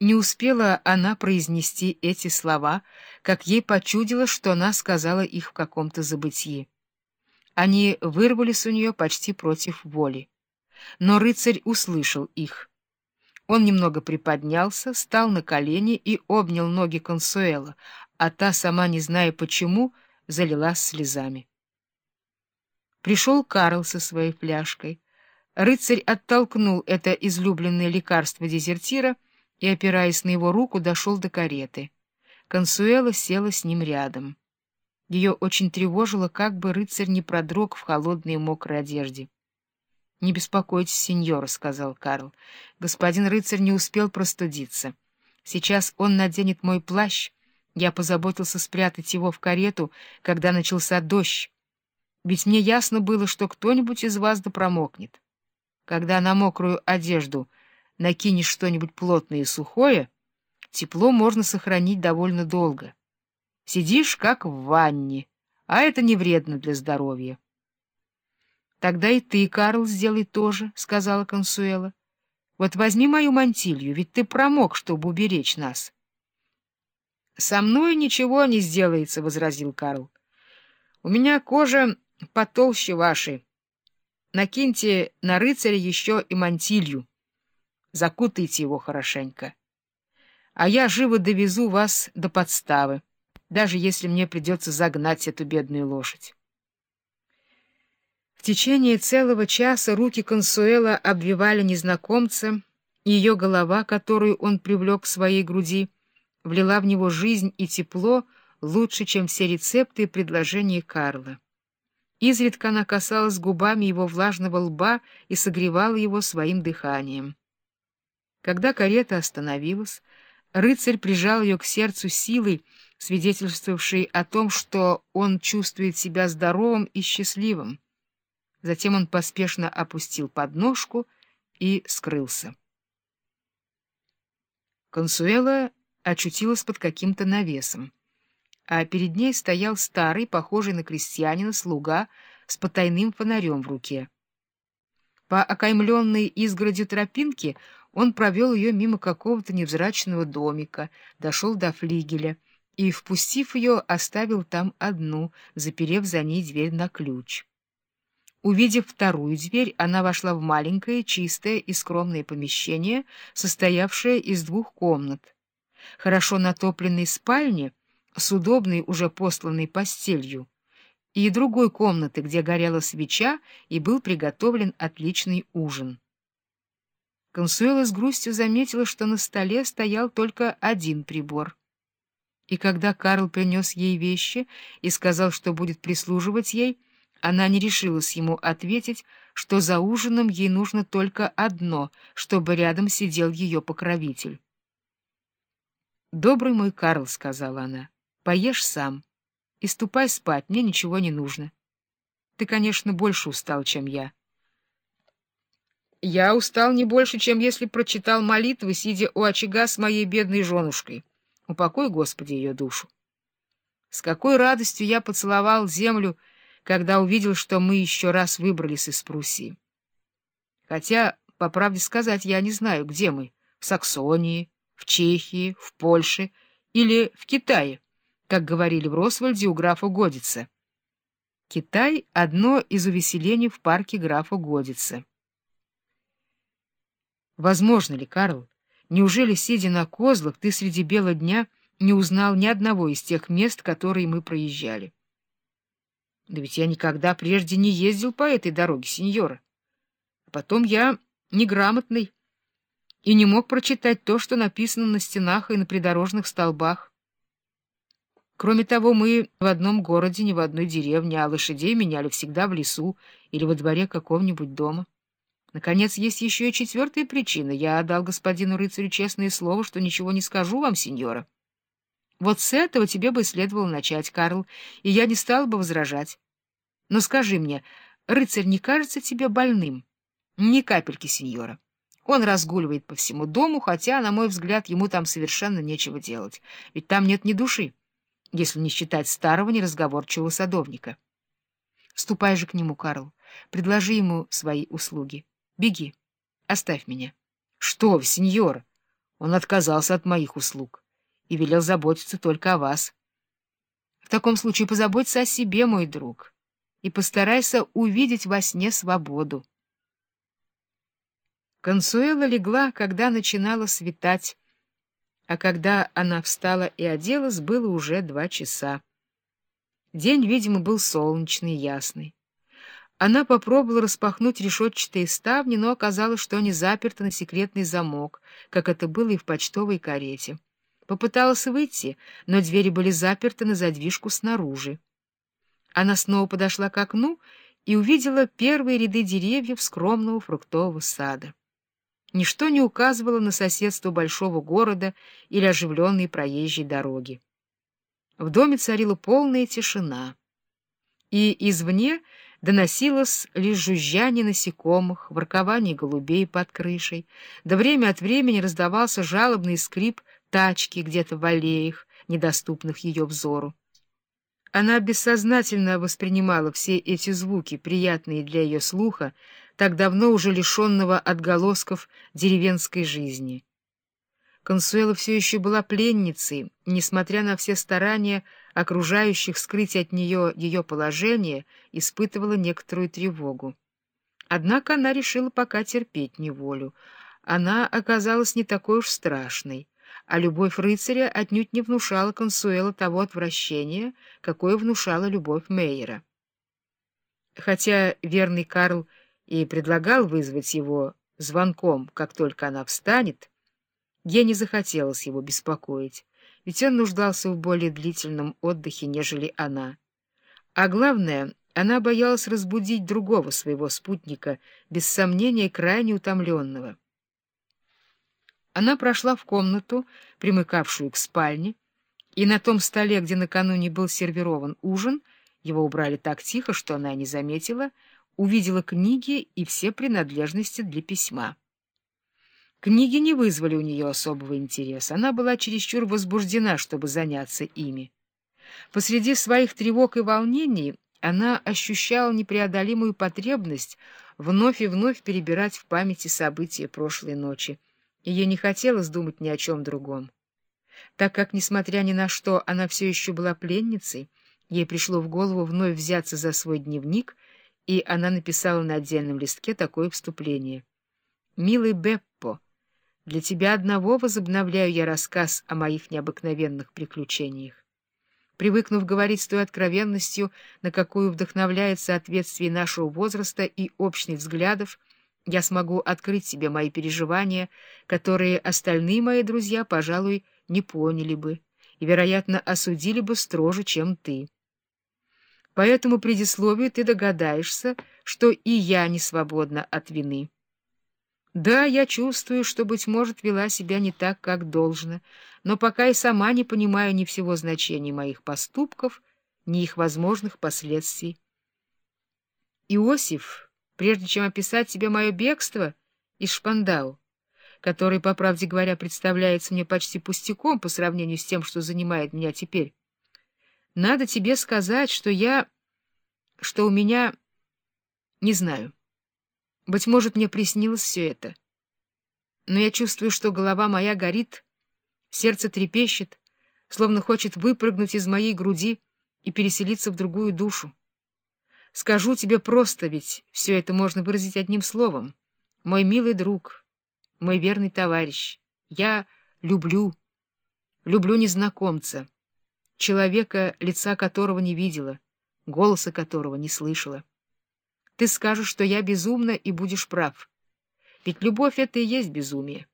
Не успела она произнести эти слова, как ей почудилось, что она сказала их в каком-то забытии. Они вырвались у нее почти против воли. Но рыцарь услышал их. Он немного приподнялся, встал на колени и обнял ноги Консуэла, а та, сама не зная почему, залилась слезами. Пришел Карл со своей фляжкой. Рыцарь оттолкнул это излюбленное лекарство дезертира и, опираясь на его руку, дошел до кареты. Консуэла села с ним рядом. Ее очень тревожило, как бы рыцарь не продрог в холодной и мокрой одежде. — Не беспокойтесь, сеньор, — сказал Карл. — Господин рыцарь не успел простудиться. Сейчас он наденет мой плащ. Я позаботился спрятать его в карету, когда начался дождь. Ведь мне ясно было, что кто-нибудь из вас да промокнет. Когда на мокрую одежду накинешь что-нибудь плотное и сухое, тепло можно сохранить довольно долго. Сидишь, как в ванне, а это не вредно для здоровья. — Тогда и ты, Карл, сделай то же, — сказала Консуэла. — Вот возьми мою мантилью, ведь ты промок, чтобы уберечь нас. — Со мной ничего не сделается, — возразил Карл. — У меня кожа потолще вашей. Накиньте на рыцаря еще и мантилью. Закутайте его хорошенько. А я живо довезу вас до подставы, даже если мне придется загнать эту бедную лошадь. В течение целого часа руки Консуэла обвивали незнакомца, и ее голова, которую он привлек к своей груди, влила в него жизнь и тепло лучше, чем все рецепты и предложения Карла. Изредка она касалась губами его влажного лба и согревала его своим дыханием. Когда карета остановилась, рыцарь прижал ее к сердцу силой, свидетельствовавшей о том, что он чувствует себя здоровым и счастливым. Затем он поспешно опустил подножку и скрылся. Консуэла очутилась под каким-то навесом а перед ней стоял старый, похожий на крестьянина, слуга с потайным фонарем в руке. По окаймленной изгородью тропинке он провел ее мимо какого-то невзрачного домика, дошел до флигеля и, впустив ее, оставил там одну, заперев за ней дверь на ключ. Увидев вторую дверь, она вошла в маленькое, чистое и скромное помещение, состоявшее из двух комнат. Хорошо натопленной спальни — с удобной, уже посланной постелью, и другой комнаты, где горела свеча и был приготовлен отличный ужин. Консуэла с грустью заметила, что на столе стоял только один прибор. И когда Карл принес ей вещи и сказал, что будет прислуживать ей, она не решилась ему ответить, что за ужином ей нужно только одно, чтобы рядом сидел ее покровитель. «Добрый мой Карл», — сказала она, — Поешь сам и ступай спать, мне ничего не нужно. Ты, конечно, больше устал, чем я. Я устал не больше, чем если прочитал молитвы, сидя у очага с моей бедной женушкой. Упокой, Господи, ее душу. С какой радостью я поцеловал землю, когда увидел, что мы еще раз выбрались из Пруссии. Хотя, по правде сказать, я не знаю, где мы — в Саксонии, в Чехии, в Польше или в Китае как говорили в Росвальде у графа Годица. Китай — одно из увеселений в парке графа Годица. Возможно ли, Карл, неужели, сидя на козлах, ты среди бела дня не узнал ни одного из тех мест, которые мы проезжали? Да ведь я никогда прежде не ездил по этой дороге, сеньора. А потом я неграмотный и не мог прочитать то, что написано на стенах и на придорожных столбах. Кроме того, мы в одном городе, не в одной деревне, а лошадей меняли всегда в лесу или во дворе какого-нибудь дома. Наконец, есть еще и четвертая причина. Я отдал господину рыцарю честное слово, что ничего не скажу вам, сеньора. Вот с этого тебе бы следовало начать, Карл, и я не стал бы возражать. Но скажи мне, рыцарь не кажется тебе больным? Ни капельки, сеньора. Он разгуливает по всему дому, хотя, на мой взгляд, ему там совершенно нечего делать, ведь там нет ни души если не считать старого неразговорчивого садовника. Ступай же к нему, Карл, предложи ему свои услуги. Беги, оставь меня. — Что вы, сеньор? Он отказался от моих услуг и велел заботиться только о вас. В таком случае позаботься о себе, мой друг, и постарайся увидеть во сне свободу. Консуэла легла, когда начинало светать, а когда она встала и оделась, было уже два часа. День, видимо, был солнечный, ясный. Она попробовала распахнуть решетчатые ставни, но оказалось, что они заперты на секретный замок, как это было и в почтовой карете. Попыталась выйти, но двери были заперты на задвижку снаружи. Она снова подошла к окну и увидела первые ряды деревьев скромного фруктового сада. Ничто не указывало на соседство большого города или оживленные проезжей дороги. В доме царила полная тишина, и извне доносилось лишь жужжание насекомых, воркование голубей под крышей, да время от времени раздавался жалобный скрип тачки где-то в аллеях, недоступных ее взору. Она бессознательно воспринимала все эти звуки, приятные для ее слуха, так давно уже лишенного отголосков деревенской жизни. Консуэла все еще была пленницей, несмотря на все старания окружающих скрыть от нее ее положение, испытывала некоторую тревогу. Однако она решила пока терпеть неволю. Она оказалась не такой уж страшной а любовь рыцаря отнюдь не внушала Консуэла того отвращения, какое внушала любовь Мейера. Хотя верный Карл и предлагал вызвать его звонком, как только она встанет, ей не захотелось его беспокоить, ведь он нуждался в более длительном отдыхе, нежели она. А главное, она боялась разбудить другого своего спутника, без сомнения крайне утомленного. Она прошла в комнату, примыкавшую к спальне, и на том столе, где накануне был сервирован ужин, его убрали так тихо, что она не заметила, увидела книги и все принадлежности для письма. Книги не вызвали у нее особого интереса, она была чересчур возбуждена, чтобы заняться ими. Посреди своих тревог и волнений она ощущала непреодолимую потребность вновь и вновь перебирать в памяти события прошлой ночи, и ей не хотелось думать ни о чем другом. Так как, несмотря ни на что, она все еще была пленницей, ей пришло в голову вновь взяться за свой дневник, и она написала на отдельном листке такое вступление. «Милый Беппо, для тебя одного возобновляю я рассказ о моих необыкновенных приключениях. Привыкнув говорить с той откровенностью, на какую вдохновляет соответствие нашего возраста и общих взглядов, я смогу открыть себе мои переживания, которые остальные мои друзья, пожалуй, не поняли бы и, вероятно, осудили бы строже, чем ты. По этому предисловию ты догадаешься, что и я не свободна от вины. Да, я чувствую, что, быть может, вела себя не так, как должно, но пока и сама не понимаю ни всего значения моих поступков, ни их возможных последствий. Иосиф прежде чем описать тебе мое бегство из Шпандау, который, по правде говоря, представляется мне почти пустяком по сравнению с тем, что занимает меня теперь. Надо тебе сказать, что я... что у меня... не знаю. Быть может, мне приснилось все это. Но я чувствую, что голова моя горит, сердце трепещет, словно хочет выпрыгнуть из моей груди и переселиться в другую душу. Скажу тебе просто, ведь все это можно выразить одним словом. Мой милый друг, мой верный товарищ, я люблю, люблю незнакомца, человека, лица которого не видела, голоса которого не слышала. Ты скажешь, что я безумна, и будешь прав. Ведь любовь — это и есть безумие.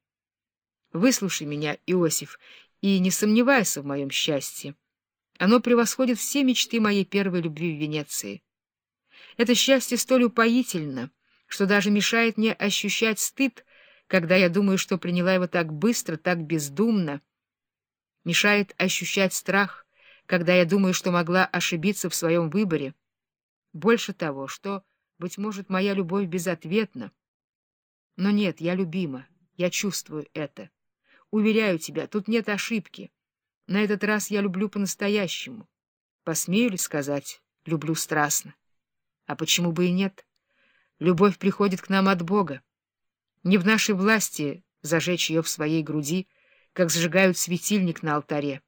Выслушай меня, Иосиф, и не сомневайся в моем счастье. Оно превосходит все мечты моей первой любви в Венеции. Это счастье столь упоительно, что даже мешает мне ощущать стыд, когда я думаю, что приняла его так быстро, так бездумно. Мешает ощущать страх, когда я думаю, что могла ошибиться в своем выборе. Больше того, что, быть может, моя любовь безответна. Но нет, я любима, я чувствую это. Уверяю тебя, тут нет ошибки. На этот раз я люблю по-настоящему. Посмею ли сказать, люблю страстно? А почему бы и нет? Любовь приходит к нам от Бога. Не в нашей власти зажечь ее в своей груди, как сжигают светильник на алтаре.